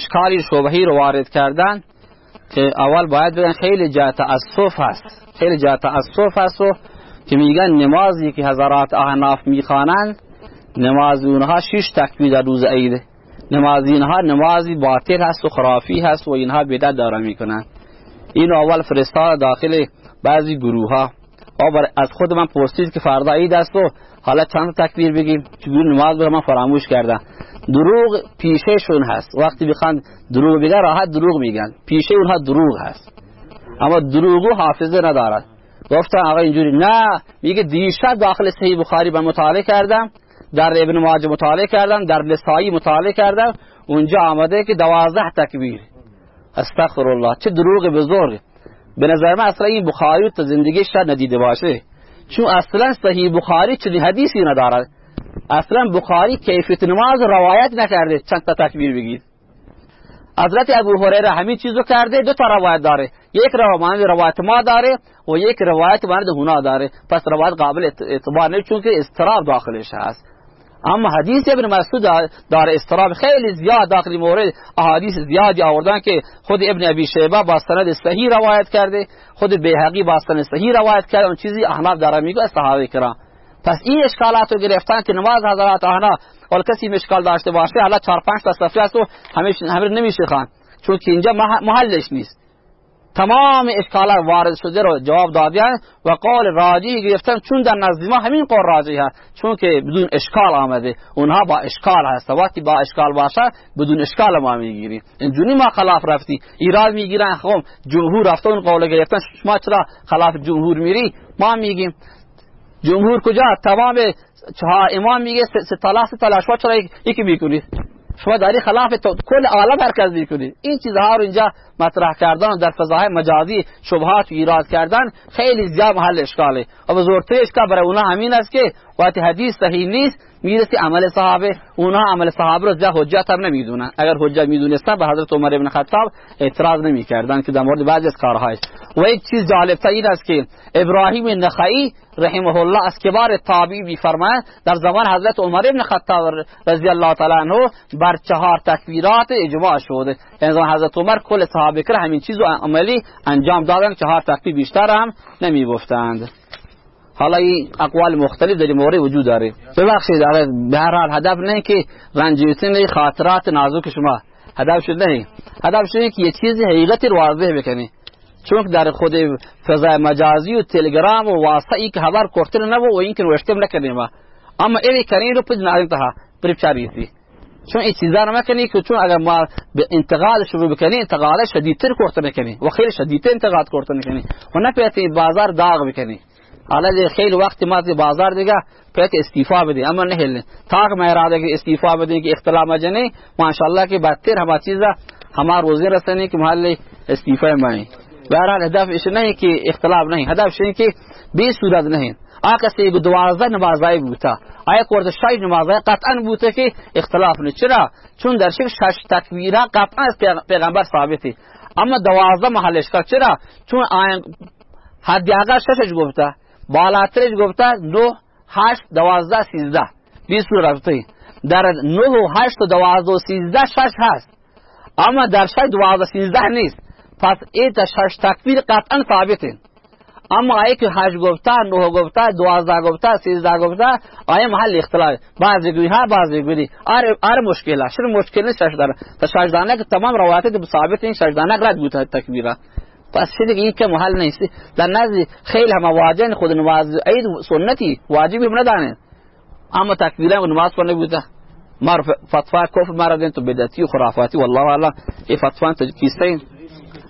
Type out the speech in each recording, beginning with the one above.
اشکالی شبهی رو وارد کردن که اول باید بگن خیلی جا تأصف هست. خیلی جا تأصف هست و که میگن نمازی که حضرات احناف می‌خوانند نماز اونها شش تکبیر در روز عیده نماز اینها نمازی باطل هست و خرافی هست و اینها بدعت داره می‌کنن. این اول فرستاد داخل بعضی گروه ها از خود من پرسید که فردا عید است و حالا چند تکبیر بگیم؟ چگونه نماز بگم من فراموش کردم. دروغ پیشهشون هست. وقتی بخوان دروغ بگن راحت دروغ میگن. پیشه اونها دروغ هست. اما دروغو حافظه ندارد گفتن آقا اینجوری. نه میگه دیشب داخل صحیح بخاری من مطالعه کردم. در ابن ماجه مطالعه کردم. در لسایی مطالعه کردم. اونجا آمده که دوازده تکبیر. استغفر الله. چه دروغ بزرگ. به نظر من اصلا این بخاری تو زندگی شاید ندیده باشه. چون اصلا صحیح بخاری چنین حدیثی ندارد. اصلا بخاری کیفیت نماز روایت نکرده. چند تا تکبیر بگید. حضرت ابو هریره همین چیزو کرده دو تا روایت داره. یک روایت روایت ما داره و یک روایت مانند هنا داره. پس روایت قابل اعتبار نیست چون که استراب داخلش هست. اما حدیث ابن مسعود داره استراب خیلی زیاد داخل مورد احادیث زیادی آوردن که خود ابن ابی شیبه با سند صحیح روایت کرده خود بیهقی با سند صحیح روایت کرده اون چیزی احناف داره میگه صحابه کرام. پس این اشکالات رو گرفتن که نماز حضرات احناف اول کسی مشکال داشته باشه حالا چهار پنج تا صفحه است و همه نمیشه خان چون که اینجا محلش نیست. تمام اشکالات وارد شده رو جواب دادن و قول راجی گرفتن چون در نزد ما همین قول راجی هست چون که بدون اشکال آمده. اونها با اشکال هست وقتی با اشکال باشه بدون اشکال ما می‌گیریم. اینجوری ما خلاف رفتی ایراد می‌گیرن. خب جمهور رفته اون قول گرفتن. شما چرا خلاف جمهور میری؟ ما میگیم. جمهور کجا؟ تمام چهار امام میگه ستالاس تلاشوا چرا یکی می‌کنید؟ شما داری خلاف کل عالم حرکت می‌کنید این چیزها رو اینجا مطرح کردن در فضای مجازی شبهات ایراد کردن خیلی زیاد محل اشکاله. و بزرگترین اشکال برای اونا همین است که وقتی حدیث صحیح نیست می‌رسی عمل صحابه. اونا عمل صحابه رو زیاد حجت هم نمی‌دونن. اگر حجت می‌دونستن به حضرت عمر ابن خطاب اعتراض نمی‌کردن که در مورد بعضی از کارهایش و یک چیز جالب این است که ابراهیم نخعی رحمه الله از کبار تابعی میفرماید در زمان حضرت عمر ابن خطاب رضی الله تعالی عنه بر چهار تکبیرات اجماع شده یعنی حضرت عمر کل صحابه کرام همین چیزو عملی انجام دادن چهار تکبیر بیشتر هم نمی‌گفتند. حالا این اقوال مختلف در مورد وجود داره. ببخشید به هر حال هدف نه که رنجیتن خاطرات نازک شما. هدف شد نه هدف شده که یه چیزی حقیقتی رو واضح بکنی. چون در خود فضای مجازی و تلگرام و واسطه که خبر کرتن نبو و این که نوشتم نکردیم. اما ایلی کنین رو پس نارنتها پریپچاریسی چون این چیزا رو مکنی که چون اگر ما به انتقاد شروع بکنی انتقاد شدیدتر کرته نکنی و خیلی شدیدتر انتقاد کرته نکنی و نه پیتی بازار داغ بکنی. حالا خیلی وقت ما بازار دیگه پیت استیفا بده اما نه تاق ما اراده که استیفا بده که اختلاف مجنه ماشاءالله که بدتر همه چیزا همه روزی رسنی که محل استیفا مانی بهرحال هدفش نه که اختلاف نه هدفش اینه که به صورت نه آقا سی دوازده نمازای بوده. آیا کرد شای نمازای قطعا بوده که اختلاف نه چرا؟ چون در شک شش تکبیره قطعا از پیغمبر ثابته. اما دوازده محلش کرد چرا؟ چون آیا حد اگر ششش گفته. بالاترش گفته دو هشت دوازده سیزده. بیست رو رفته در نه و هشت دوازده سیزده شش هست. اما در شش دوازده سیزده نیست. پس این شش تکبیر قطعا ثابته اما آیه که هشت گفته نه گفته دوازده گفته سیزده گفته آیه محل اختلاف. بعضی گوی ها بعضی گوی آره آره مشکل است. چرا مشکل نیست شش دانه. تا دانه که تمام روایت ثابت این شش دانه رد بوده تکبیره پس چه این که محل نیست. در نزد خیلی هم واجن خود نماز عید سنتی واجبی ندانه اما تکبیره و نماز کنه بوده مار فتوا کفر مرا تو بدعتی و خرافاتی والله والله این فتوا تو کیسته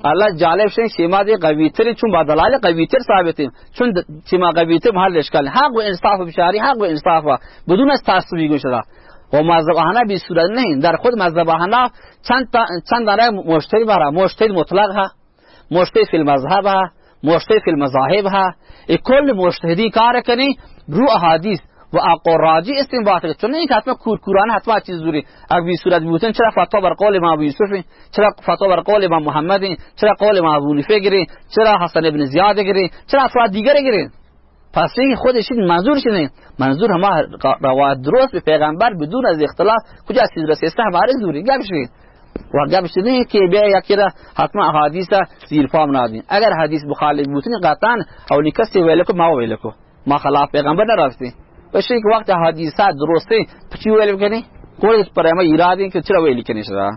الله جالب شین شما دی قوی تر چون با دلال قوی تر ثابتیم چون شما قوی تر محل اشکال حق و انصاف بشاری حق و انصاف بدون از تعصبی گوش و مذهب احنا بی صورت نه در خود مذهب احنا چند چند داره مشتری برا مشتری مطلق ها مشتری فی المذهب ها مشتری فی المذاهب ها کل مشتهدی کار کنی رو احادیث و اقراجی استنباط کرد. چون این حتما کورکورانه حتما چیز دوری اگر بی صورت بودن چرا فتوا بر قول ما ابو یوسف؟ چرا فتوا بر قول ما محمد؟ چرا قول ما ابو گیری چرا حسن ابن زیاد گیری چرا افراد دیگر گیری پس این خودش منظور شده منظور همه روایت درست به پیغمبر بدون از اختلاف کجا چیز رسیسته هماره دوری گپ و گپ شده که بیا یکی را حتما احادیث زیر پام نادین اگر حدیث مخالف بودن قطعا اولی کسی ویل کو ما ویل کو ما خلاف پیغمبر نرفتی. shayga waqti ahaa haddii saa duruustay paji weelkani qoladaas bareema yiraahdeen ka jira way likanaysadaa